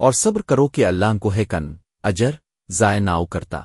اور صبر کرو کہ اللہ کو ہے کن اجر ضائع ناؤ کرتا۔